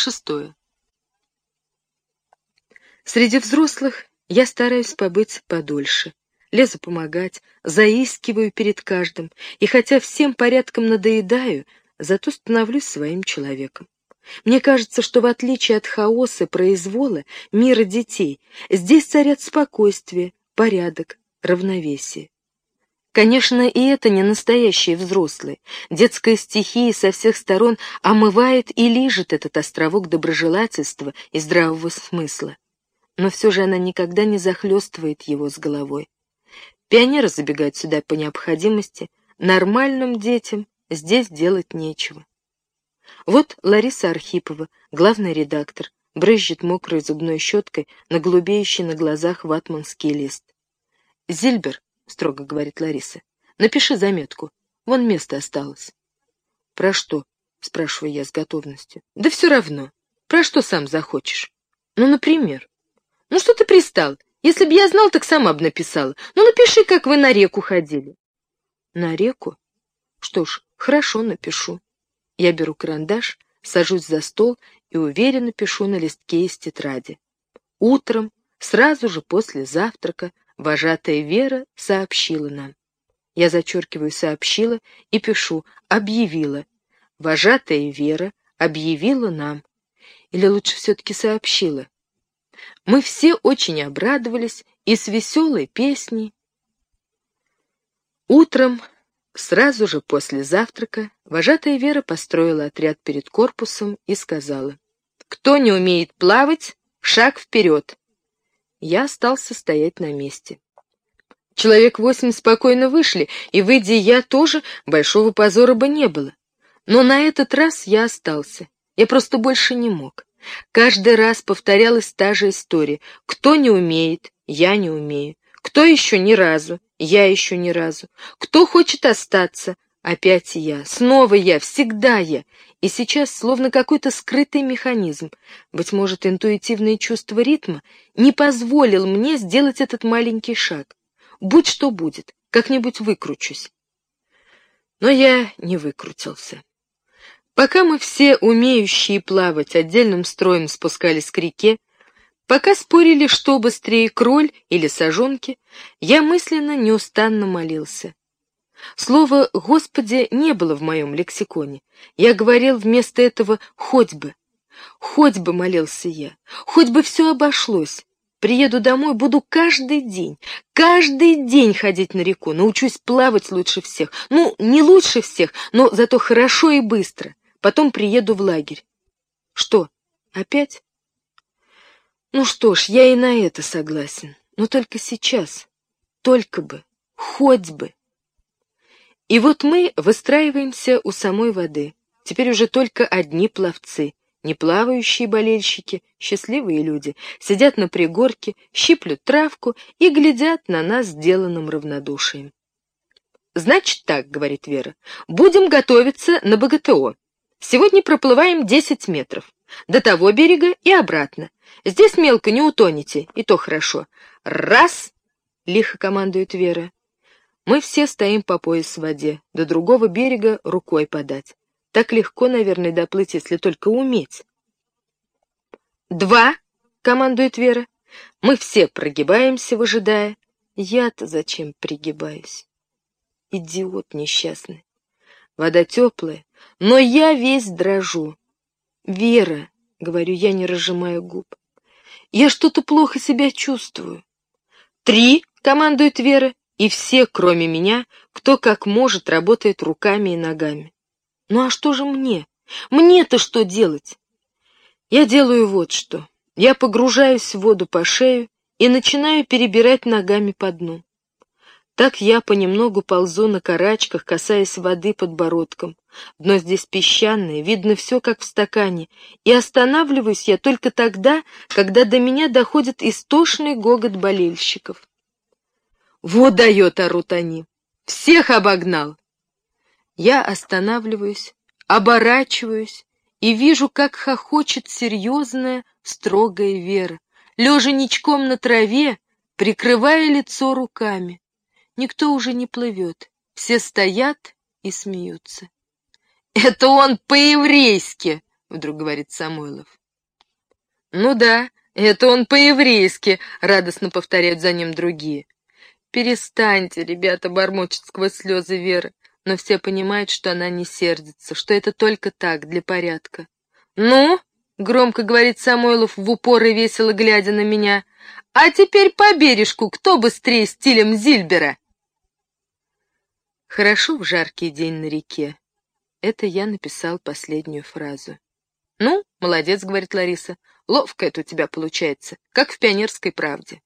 Шестое. Среди взрослых я стараюсь побыть подольше. Лезу помогать, заискиваю перед каждым, и хотя всем порядком надоедаю, зато становлюсь своим человеком. Мне кажется, что в отличие от хаоса, произвола, мира детей, здесь царят спокойствие, порядок, равновесие. Конечно, и это не настоящие взрослые. Детская стихия со всех сторон омывает и лижет этот островок доброжелательства и здравого смысла. Но все же она никогда не захлестывает его с головой. Пионеры забегают сюда по необходимости, нормальным детям здесь делать нечего. Вот Лариса Архипова, главный редактор, брызжет мокрой зубной щеткой на голубеющий на глазах ватманский лист. «Зильбер», — строго говорит Лариса, — «напиши заметку. Вон место осталось». «Про что?» — спрашиваю я с готовностью. «Да все равно. Про что сам захочешь? Ну, например». «Ну что ты пристал? Если б я знал, так сама бы написала. Ну, напиши, как вы на реку ходили». «На реку? Что ж, хорошо, напишу». Я беру карандаш, сажусь за стол и уверенно пишу на листке из тетради. Утром, сразу же после завтрака, вожатая Вера сообщила нам. Я зачеркиваю «сообщила» и пишу «объявила». Вожатая Вера объявила нам. Или лучше все-таки сообщила. Мы все очень обрадовались и с веселой песней. Утром Сразу же после завтрака вожатая Вера построила отряд перед корпусом и сказала, «Кто не умеет плавать, шаг вперед!» Я остался стоять на месте. Человек восемь спокойно вышли, и, выйдя я тоже, большого позора бы не было. Но на этот раз я остался. Я просто больше не мог. Каждый раз повторялась та же история. Кто не умеет, я не умею. Кто еще ни разу? Я еще ни разу. Кто хочет остаться? Опять я. Снова я. Всегда я. И сейчас словно какой-то скрытый механизм, быть может, интуитивное чувство ритма, не позволил мне сделать этот маленький шаг. Будь что будет, как-нибудь выкручусь. Но я не выкрутился. Пока мы все, умеющие плавать, отдельным строем спускались к реке, Пока спорили, что быстрее, кроль или сажонки, я мысленно неустанно молился. Слово «Господи» не было в моем лексиконе. Я говорил вместо этого «хоть бы». Хоть бы, молился я, хоть бы все обошлось. Приеду домой, буду каждый день, каждый день ходить на реку, научусь плавать лучше всех. Ну, не лучше всех, но зато хорошо и быстро. Потом приеду в лагерь. Что, опять? Ну что ж, я и на это согласен. Но только сейчас. Только бы. Хоть бы. И вот мы выстраиваемся у самой воды. Теперь уже только одни пловцы. Не плавающие болельщики, счастливые люди, сидят на пригорке, щиплют травку и глядят на нас сделанным равнодушием. «Значит так», — говорит Вера, — «будем готовиться на БГТО. Сегодня проплываем десять метров. До того берега и обратно. Здесь мелко не утонете, и то хорошо. Раз! — лихо командует Вера. Мы все стоим по пояс в воде, до другого берега рукой подать. Так легко, наверное, доплыть, если только уметь. «Два!» — командует Вера. Мы все прогибаемся, выжидая. Я-то зачем пригибаюсь? Идиот несчастный. Вода теплая, но я весь дрожу. «Вера», — говорю я, не разжимая губ, — «я что-то плохо себя чувствую». «Три», — командует Вера, и все, кроме меня, кто как может, работает руками и ногами. «Ну а что же мне? Мне-то что делать?» Я делаю вот что. Я погружаюсь в воду по шею и начинаю перебирать ногами по дну. Так я понемногу ползу на карачках, касаясь воды подбородком. Дно здесь песчаное, видно все как в стакане, и останавливаюсь я только тогда, когда до меня доходит истошный гогот болельщиков. «Вот дает!» — орут они. «Всех обогнал!» Я останавливаюсь, оборачиваюсь и вижу, как хохочет серьезная, строгая Вера, лежа ничком на траве, прикрывая лицо руками. Никто уже не плывет, все стоят и смеются. «Это он по-еврейски!» — вдруг говорит Самойлов. «Ну да, это он по-еврейски», — радостно повторяют за ним другие. «Перестаньте, ребята», — бормочет сквозь слезы Веры, но все понимают, что она не сердится, что это только так, для порядка. «Ну?» — громко говорит Самойлов в упор и весело глядя на меня. «А теперь по бережку, кто быстрее стилем Зильбера?» Хорошо в жаркий день на реке. Это я написал последнюю фразу. «Ну, молодец», — говорит Лариса, — «ловко это у тебя получается, как в пионерской правде».